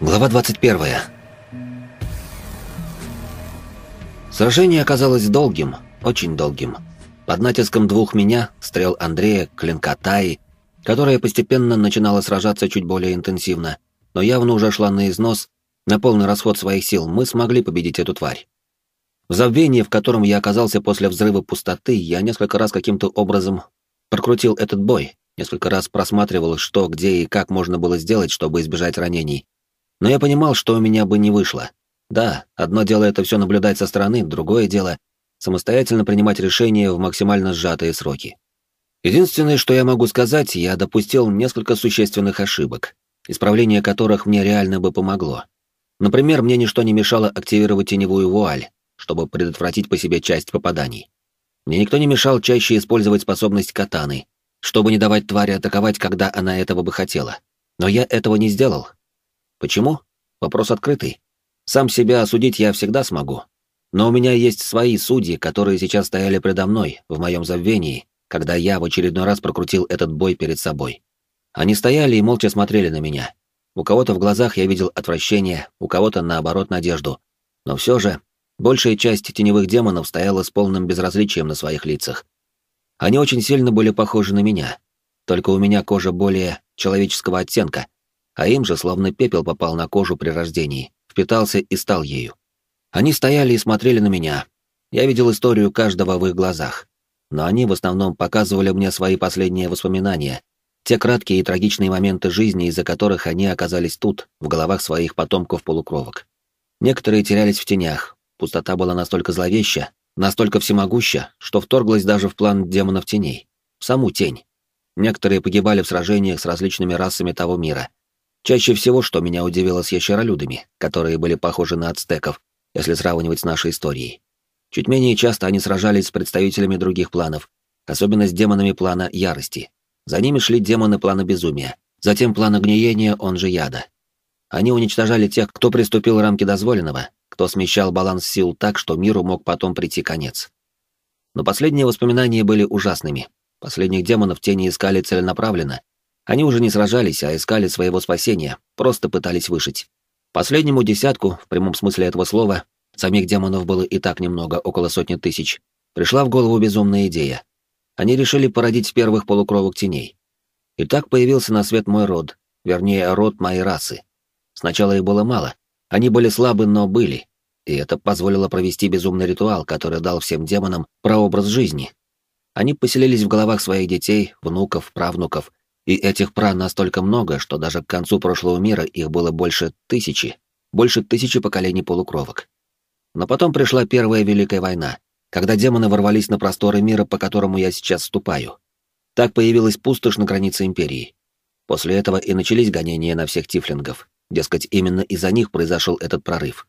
Глава 21. Сражение оказалось долгим, очень долгим. Под натиском двух меня, стрел Андрея, клинка Таи, которая постепенно начинала сражаться чуть более интенсивно, но явно уже шла на износ, на полный расход своих сил, мы смогли победить эту тварь. В забвении, в котором я оказался после взрыва пустоты, я несколько раз каким-то образом прокрутил этот бой, несколько раз просматривал, что, где и как можно было сделать, чтобы избежать ранений. Но я понимал, что у меня бы не вышло. Да, одно дело это все наблюдать со стороны, другое дело — самостоятельно принимать решения в максимально сжатые сроки. Единственное, что я могу сказать, я допустил несколько существенных ошибок, исправление которых мне реально бы помогло. Например, мне ничто не мешало активировать теневую вуаль, чтобы предотвратить по себе часть попаданий. Мне никто не мешал чаще использовать способность катаны, чтобы не давать твари атаковать, когда она этого бы хотела. Но я этого не сделал. Почему? Вопрос открытый. Сам себя осудить я всегда смогу. Но у меня есть свои судьи, которые сейчас стояли предо мной, в моем забвении, когда я в очередной раз прокрутил этот бой перед собой. Они стояли и молча смотрели на меня. У кого-то в глазах я видел отвращение, у кого-то, наоборот, надежду. Но все же Большая часть теневых демонов стояла с полным безразличием на своих лицах. Они очень сильно были похожи на меня, только у меня кожа более человеческого оттенка, а им же словно пепел попал на кожу при рождении, впитался и стал ею. Они стояли и смотрели на меня. Я видел историю каждого в их глазах, но они в основном показывали мне свои последние воспоминания, те краткие и трагичные моменты жизни, из-за которых они оказались тут, в головах своих потомков-полукровок. Некоторые терялись в тенях, Пустота была настолько зловеща, настолько всемогуща, что вторглась даже в план демонов теней, в саму тень. Некоторые погибали в сражениях с различными расами того мира. Чаще всего, что меня удивило с ящеролюдами, которые были похожи на ацтеков, если сравнивать с нашей историей. Чуть менее часто они сражались с представителями других планов, особенно с демонами плана ярости. За ними шли демоны плана безумия, затем плана гниения, он же яда. Они уничтожали тех, кто приступил рамки дозволенного, кто смещал баланс сил так, что миру мог потом прийти конец. Но последние воспоминания были ужасными. Последних демонов тени искали целенаправленно. Они уже не сражались, а искали своего спасения, просто пытались выжить. Последнему десятку, в прямом смысле этого слова, самих демонов было и так немного, около сотни тысяч, пришла в голову безумная идея. Они решили породить первых полукровок теней. И так появился на свет мой род, вернее, род моей расы. Сначала их было мало, они были слабы, но были, и это позволило провести безумный ритуал, который дал всем демонам прообраз жизни. Они поселились в головах своих детей, внуков, правнуков, и этих пра настолько много, что даже к концу прошлого мира их было больше тысячи, больше тысячи поколений полукровок. Но потом пришла Первая Великая война, когда демоны ворвались на просторы мира, по которому я сейчас ступаю. Так появилась пустошь на границе Империи. После этого и начались гонения на всех тифлингов. Дескать, именно из-за них произошел этот прорыв.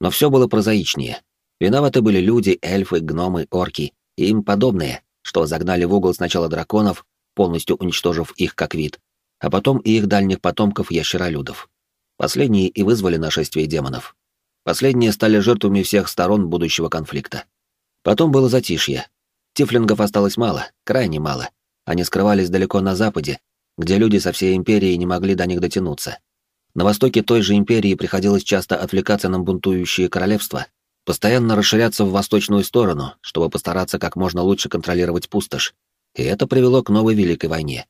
Но все было прозаичнее. Виноваты были люди, эльфы, гномы, орки и им подобные, что загнали в угол сначала драконов, полностью уничтожив их как вид, а потом и их дальних потомков ящеролюдов. Последние и вызвали нашествие демонов. Последние стали жертвами всех сторон будущего конфликта. Потом было затишье. Тифлингов осталось мало, крайне мало. Они скрывались далеко на западе, где люди со всей империи не могли до них дотянуться. На востоке той же империи приходилось часто отвлекаться на бунтующие королевства, постоянно расширяться в восточную сторону, чтобы постараться как можно лучше контролировать пустошь. И это привело к новой Великой войне.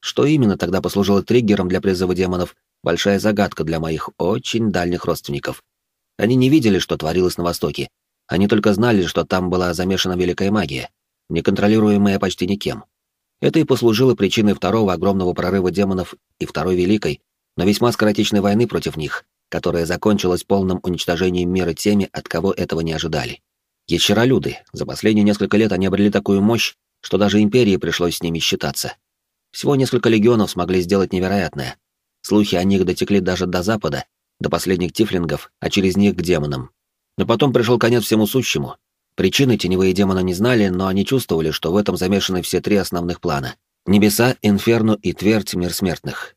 Что именно тогда послужило триггером для призыва демонов, большая загадка для моих очень дальних родственников. Они не видели, что творилось на Востоке. Они только знали, что там была замешана великая магия, неконтролируемая почти никем. Это и послужило причиной второго огромного прорыва демонов и второй великой, но весьма скоротечной войны против них, которая закончилась полным уничтожением мира теми, от кого этого не ожидали. Ящеролюды, за последние несколько лет они обрели такую мощь, что даже империи пришлось с ними считаться. Всего несколько легионов смогли сделать невероятное. Слухи о них дотекли даже до Запада, до последних тифлингов, а через них к демонам. Но потом пришел конец всему сущему. Причины теневые демоны не знали, но они чувствовали, что в этом замешаны все три основных плана. Небеса, Инферно и Твердь Мир Смертных.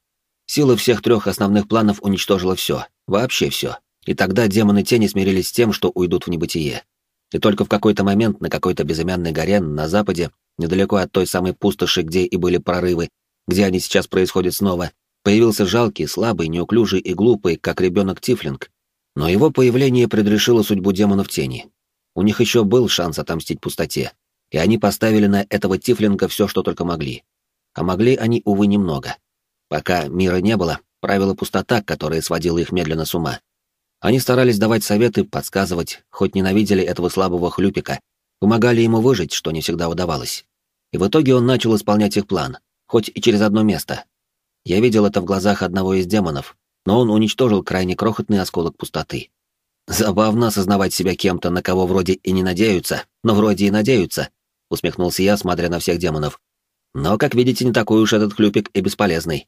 Сила всех трех основных планов уничтожила все, вообще все. И тогда демоны тени смирились с тем, что уйдут в небытие. И только в какой-то момент на какой-то безымянной горе на западе, недалеко от той самой пустоши, где и были прорывы, где они сейчас происходят снова, Появился жалкий, слабый, неуклюжий и глупый, как ребенок Тифлинг. Но его появление предрешило судьбу демонов тени. У них еще был шанс отомстить пустоте, и они поставили на этого Тифлинга все, что только могли. А могли они, увы, немного. Пока мира не было, правила пустота, которая сводила их медленно с ума. Они старались давать советы, подсказывать, хоть ненавидели этого слабого хлюпика, помогали ему выжить, что не всегда удавалось. И в итоге он начал исполнять их план, хоть и через одно место. Я видел это в глазах одного из демонов, но он уничтожил крайне крохотный осколок пустоты. Забавно осознавать себя кем-то, на кого вроде и не надеются, но вроде и надеются, усмехнулся я, смотря на всех демонов. Но, как видите, не такой уж этот хлюпик и бесполезный.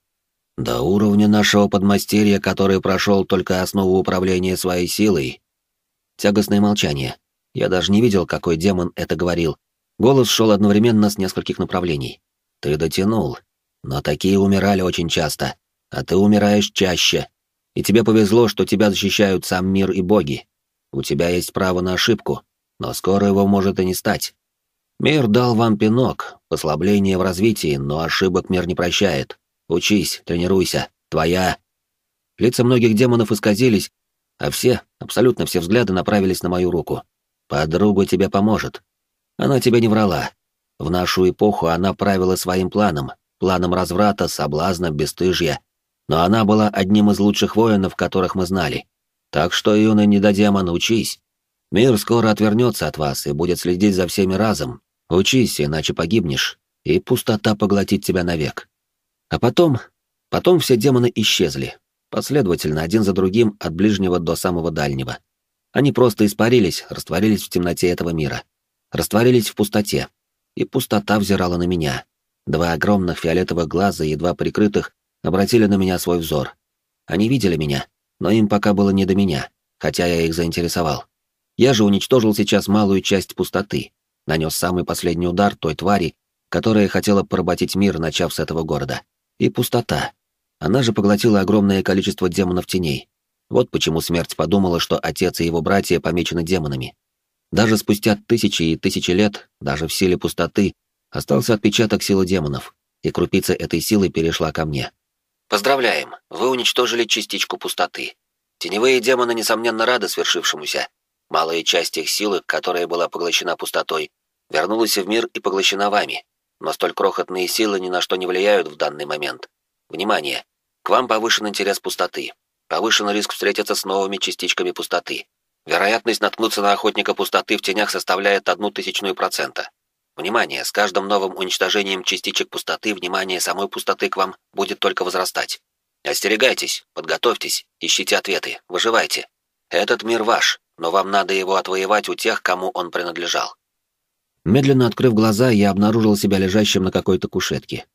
До уровня нашего подмастерья, который прошел только основу управления своей силой. Тягостное молчание. Я даже не видел, какой демон это говорил. Голос шел одновременно с нескольких направлений. Ты дотянул. Но такие умирали очень часто. А ты умираешь чаще. И тебе повезло, что тебя защищают сам мир и боги. У тебя есть право на ошибку, но скоро его может и не стать. Мир дал вам пинок, послабление в развитии, но ошибок мир не прощает. Учись, тренируйся. Твоя. Лица многих демонов исказились, а все, абсолютно все взгляды направились на мою руку. Подруга тебе поможет. Она тебе не врала. В нашу эпоху она правила своим планом, планом разврата, соблазна, бесстыжья. Но она была одним из лучших воинов, которых мы знали. Так что, юный недодемон, учись. Мир скоро отвернется от вас и будет следить за всеми разом. Учись, иначе погибнешь, и пустота поглотит тебя навек. А потом... Потом все демоны исчезли, последовательно, один за другим, от ближнего до самого дальнего. Они просто испарились, растворились в темноте этого мира. Растворились в пустоте. И пустота взирала на меня. Два огромных фиолетовых глаза, едва прикрытых, обратили на меня свой взор. Они видели меня, но им пока было не до меня, хотя я их заинтересовал. Я же уничтожил сейчас малую часть пустоты, нанес самый последний удар той твари, которая хотела поработить мир, начав с этого города. И пустота. Она же поглотила огромное количество демонов теней. Вот почему смерть подумала, что отец и его братья помечены демонами. Даже спустя тысячи и тысячи лет, даже в силе пустоты, остался отпечаток силы демонов, и крупица этой силы перешла ко мне. Поздравляем, вы уничтожили частичку пустоты. Теневые демоны, несомненно, рады свершившемуся. Малая часть их силы, которая была поглощена пустотой, вернулась в мир и поглощена вами. Но столь крохотные силы ни на что не влияют в данный момент. Внимание! К вам повышен интерес пустоты. Повышен риск встретиться с новыми частичками пустоты. Вероятность наткнуться на охотника пустоты в тенях составляет одну тысячную процента. Внимание, с каждым новым уничтожением частичек пустоты внимание самой пустоты к вам будет только возрастать. Остерегайтесь, подготовьтесь, ищите ответы, выживайте. Этот мир ваш, но вам надо его отвоевать у тех, кому он принадлежал. Медленно открыв глаза, я обнаружил себя лежащим на какой-то кушетке.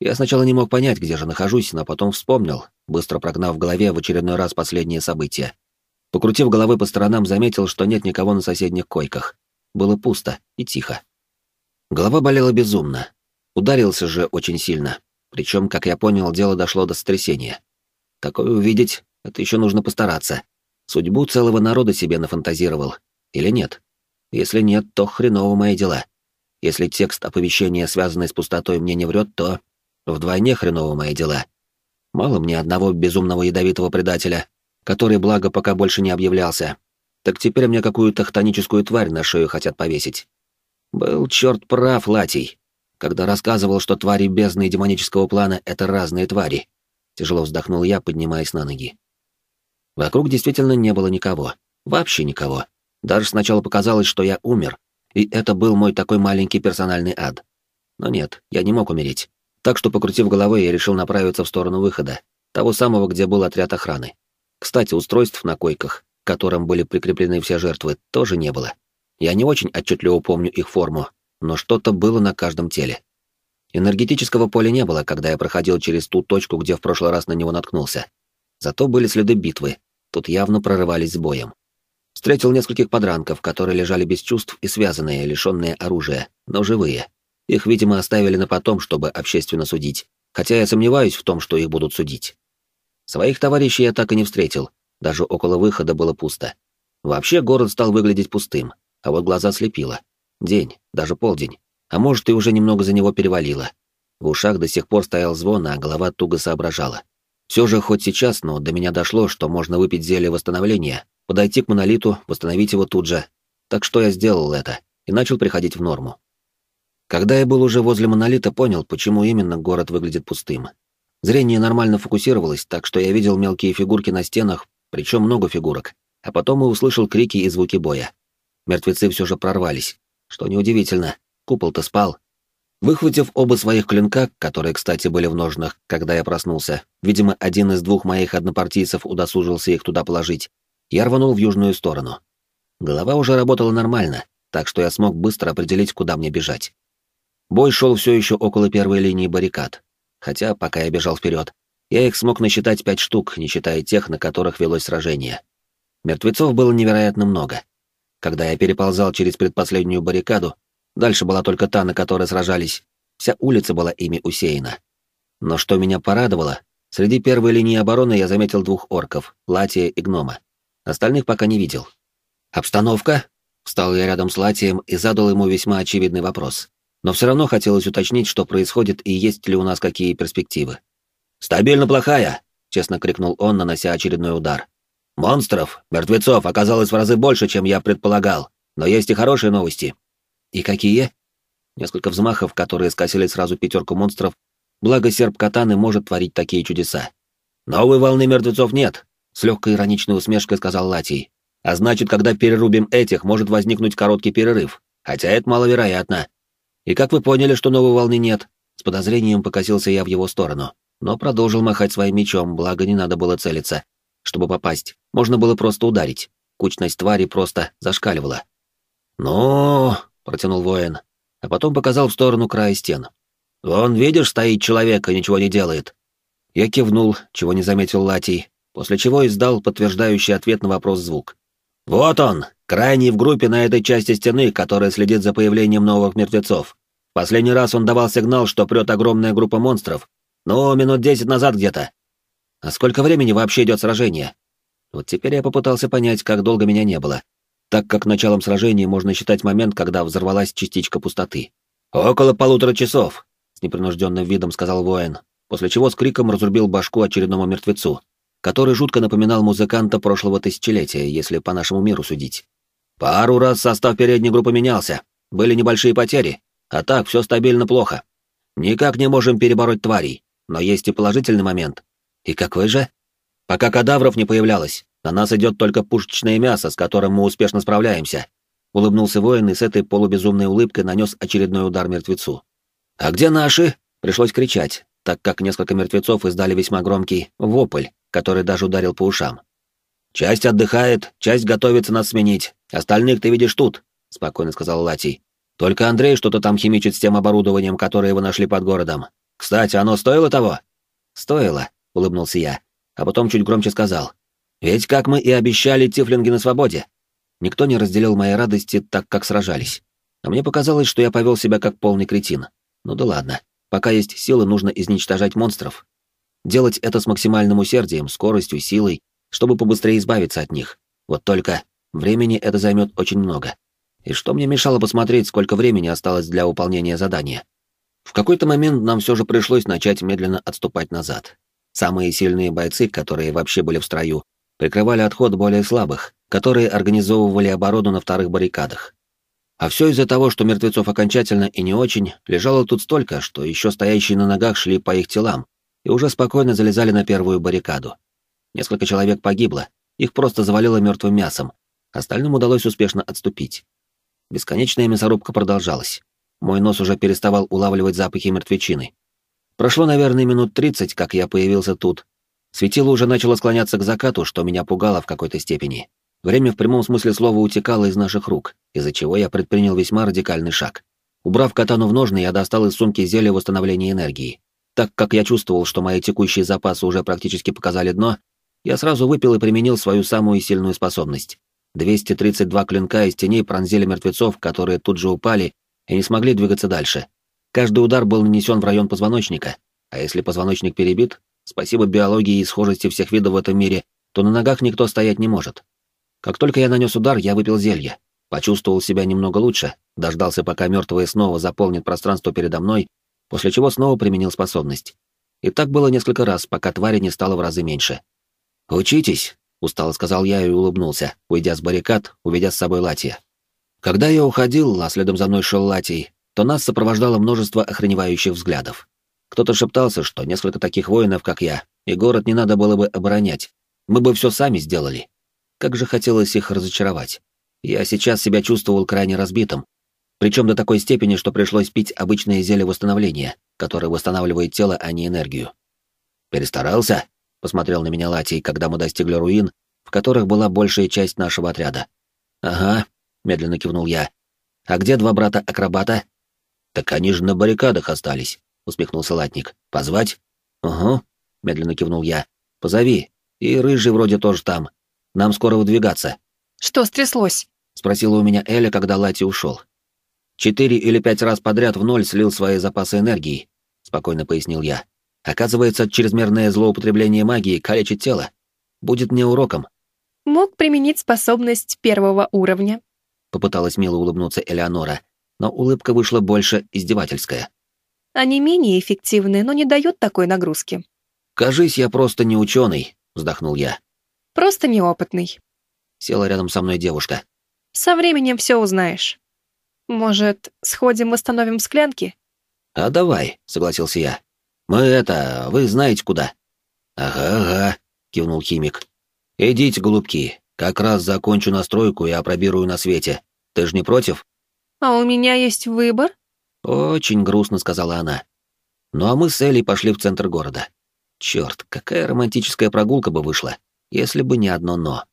Я сначала не мог понять, где же нахожусь, но потом вспомнил, быстро прогнав в голове в очередной раз последние события. Покрутив головой по сторонам, заметил, что нет никого на соседних койках. Было пусто и тихо. Голова болела безумно. Ударился же очень сильно. Причем, как я понял, дело дошло до сотрясения. Такое увидеть, это еще нужно постараться. Судьбу целого народа себе нафантазировал. Или нет? Если нет, то хреново мои дела. Если текст оповещения, связанный с пустотой, мне не врет, то вдвойне хреново мои дела. Мало мне одного безумного ядовитого предателя, который, благо, пока больше не объявлялся. Так теперь мне какую-то хтоническую тварь на шею хотят повесить. Был черт прав, Латий, когда рассказывал, что твари бездны и демонического плана — это разные твари. Тяжело вздохнул я, поднимаясь на ноги. Вокруг действительно не было никого. Вообще никого. Даже сначала показалось, что я умер, и это был мой такой маленький персональный ад. Но нет, я не мог умереть. Так что, покрутив головой, я решил направиться в сторону выхода, того самого, где был отряд охраны. Кстати, устройств на койках, к которым были прикреплены все жертвы, тоже не было. Я не очень отчетливо помню их форму, но что-то было на каждом теле. Энергетического поля не было, когда я проходил через ту точку, где в прошлый раз на него наткнулся. Зато были следы битвы, тут явно прорывались с боем. Встретил нескольких подранков, которые лежали без чувств и связанные, лишенные оружия, но живые. Их, видимо, оставили на потом, чтобы общественно судить, хотя я сомневаюсь в том, что их будут судить. Своих товарищей я так и не встретил, даже около выхода было пусто. Вообще город стал выглядеть пустым, а вот глаза слепило. День, даже полдень, а может и уже немного за него перевалило. В ушах до сих пор стоял звон, а голова туго соображала. Все же хоть сейчас, но до меня дошло, что можно выпить зелье восстановления, подойти к монолиту, восстановить его тут же. Так что я сделал это и начал приходить в норму. Когда я был уже возле монолита, понял, почему именно город выглядит пустым. Зрение нормально фокусировалось, так что я видел мелкие фигурки на стенах, причем много фигурок, а потом и услышал крики и звуки боя. Мертвецы все же прорвались. Что неудивительно, купол-то спал. Выхватив оба своих клинка, которые, кстати, были в ножнах, когда я проснулся, видимо, один из двух моих однопартийцев удосужился их туда положить, я рванул в южную сторону. Голова уже работала нормально, так что я смог быстро определить, куда мне бежать. Бой шел все еще около первой линии баррикад, хотя, пока я бежал вперед, я их смог насчитать пять штук, не считая тех, на которых велось сражение. Мертвецов было невероятно много. Когда я переползал через предпоследнюю баррикаду, дальше была только та, на которой сражались, вся улица была ими усеяна. Но что меня порадовало, среди первой линии обороны я заметил двух орков, Латия и Гнома. Остальных пока не видел. «Обстановка?» Встал я рядом с Латием и задал ему весьма очевидный вопрос. Но все равно хотелось уточнить, что происходит и есть ли у нас какие перспективы. «Стабильно плохая!» — честно крикнул он, нанося очередной удар. «Монстров, мертвецов оказалось в разы больше, чем я предполагал, но есть и хорошие новости». «И какие?» Несколько взмахов, которые скосили сразу пятерку монстров, благо серп Катаны может творить такие чудеса. «Новой волны мертвецов нет», — с легкой ироничной усмешкой сказал Латий. «А значит, когда перерубим этих, может возникнуть короткий перерыв, хотя это маловероятно. И как вы поняли, что новой волны нет?» С подозрением покосился я в его сторону, но продолжил махать своим мечом, благо не надо было целиться. Чтобы попасть, можно было просто ударить. Кучность твари просто зашкаливала. «Ну...» — протянул воин, а потом показал в сторону края стен. «Вон, видишь, стоит человек и ничего не делает». Я кивнул, чего не заметил Латий, после чего издал подтверждающий ответ на вопрос звук. «Вот он, крайний в группе на этой части стены, которая следит за появлением новых мертвецов. Последний раз он давал сигнал, что прет огромная группа монстров. Ну, минут десять назад где-то. А сколько времени вообще идет сражение? Вот теперь я попытался понять, как долго меня не было, так как началом сражения можно считать момент, когда взорвалась частичка пустоты. «Около полутора часов», — с непринужденным видом сказал воин, после чего с криком разрубил башку очередному мертвецу который жутко напоминал музыканта прошлого тысячелетия, если по нашему миру судить. Пару раз состав передней группы менялся, были небольшие потери, а так все стабильно плохо. Никак не можем перебороть тварей, но есть и положительный момент. И какой же? Пока кадавров не появлялось, на нас идет только пушечное мясо, с которым мы успешно справляемся. Улыбнулся воин и с этой полубезумной улыбкой нанес очередной удар мертвецу. «А где наши?» — пришлось кричать, так как несколько мертвецов издали весьма громкий вопль, который даже ударил по ушам. «Часть отдыхает, часть готовится нас сменить. Остальных ты видишь тут», — спокойно сказал Латий. «Только Андрей что-то там химичит с тем оборудованием, которое вы нашли под городом. Кстати, оно стоило того?» «Стоило», — улыбнулся я, а потом чуть громче сказал. «Ведь, как мы и обещали, тифлинги на свободе». Никто не разделил моей радости так, как сражались. А мне показалось, что я повел себя как полный кретин. Ну да ладно. Пока есть силы, нужно изничтожать монстров, Делать это с максимальным усердием, скоростью, силой, чтобы побыстрее избавиться от них. Вот только времени это займет очень много. И что мне мешало посмотреть, сколько времени осталось для выполнения задания? В какой-то момент нам все же пришлось начать медленно отступать назад. Самые сильные бойцы, которые вообще были в строю, прикрывали отход более слабых, которые организовывали оборону на вторых баррикадах. А все из-за того, что мертвецов окончательно и не очень лежало тут столько, что еще стоящие на ногах шли по их телам, и уже спокойно залезали на первую баррикаду. Несколько человек погибло, их просто завалило мертвым мясом, остальным удалось успешно отступить. Бесконечная мясорубка продолжалась. Мой нос уже переставал улавливать запахи мертвечины. Прошло, наверное, минут тридцать, как я появился тут. Светило уже начало склоняться к закату, что меня пугало в какой-то степени. Время в прямом смысле слова утекало из наших рук, из-за чего я предпринял весьма радикальный шаг. Убрав катану в ножны, я достал из сумки зелье восстановления энергии. Так как я чувствовал, что мои текущие запасы уже практически показали дно, я сразу выпил и применил свою самую сильную способность. 232 клинка из теней пронзили мертвецов, которые тут же упали и не смогли двигаться дальше. Каждый удар был нанесен в район позвоночника, а если позвоночник перебит, спасибо биологии и схожести всех видов в этом мире, то на ногах никто стоять не может. Как только я нанес удар, я выпил зелье, почувствовал себя немного лучше, дождался, пока мертвые снова заполнят пространство передо мной после чего снова применил способность. И так было несколько раз, пока твари не стало в разы меньше. «Учитесь», — устало сказал я и улыбнулся, уйдя с баррикад, уведя с собой Латия. Когда я уходил, а следом за мной шел Латий, то нас сопровождало множество охреневающих взглядов. Кто-то шептался, что несколько таких воинов, как я, и город не надо было бы оборонять. Мы бы все сами сделали. Как же хотелось их разочаровать. Я сейчас себя чувствовал крайне разбитым, причем до такой степени, что пришлось пить обычное зелье восстановления, которое восстанавливает тело, а не энергию. «Перестарался?» — посмотрел на меня Латий, когда мы достигли руин, в которых была большая часть нашего отряда. «Ага», — медленно кивнул я. «А где два брата-акробата?» «Так они же на баррикадах остались», — усмехнулся Латник. «Позвать?» «Угу», — медленно кивнул я. «Позови. И рыжий вроде тоже там. Нам скоро выдвигаться». «Что стряслось?» — спросила у меня Эля, когда Лати ушел. Четыре или пять раз подряд в ноль слил свои запасы энергии, спокойно пояснил я. Оказывается, чрезмерное злоупотребление магии калечит тело. Будет мне уроком. Мог применить способность первого уровня. Попыталась мило улыбнуться Элеонора, но улыбка вышла больше издевательская. Они менее эффективны, но не дают такой нагрузки. Кажись, я просто не ученый, вздохнул я. Просто неопытный. Села рядом со мной девушка. Со временем все узнаешь. Может, сходим восстановим склянки? А давай, согласился я. Мы это, вы знаете куда. Ага, ага, кивнул химик. Идите, голубки, как раз закончу настройку и опробирую на свете. Ты ж не против? А у меня есть выбор? Очень грустно сказала она. Ну а мы с Элей пошли в центр города. Черт, какая романтическая прогулка бы вышла, если бы не одно «но».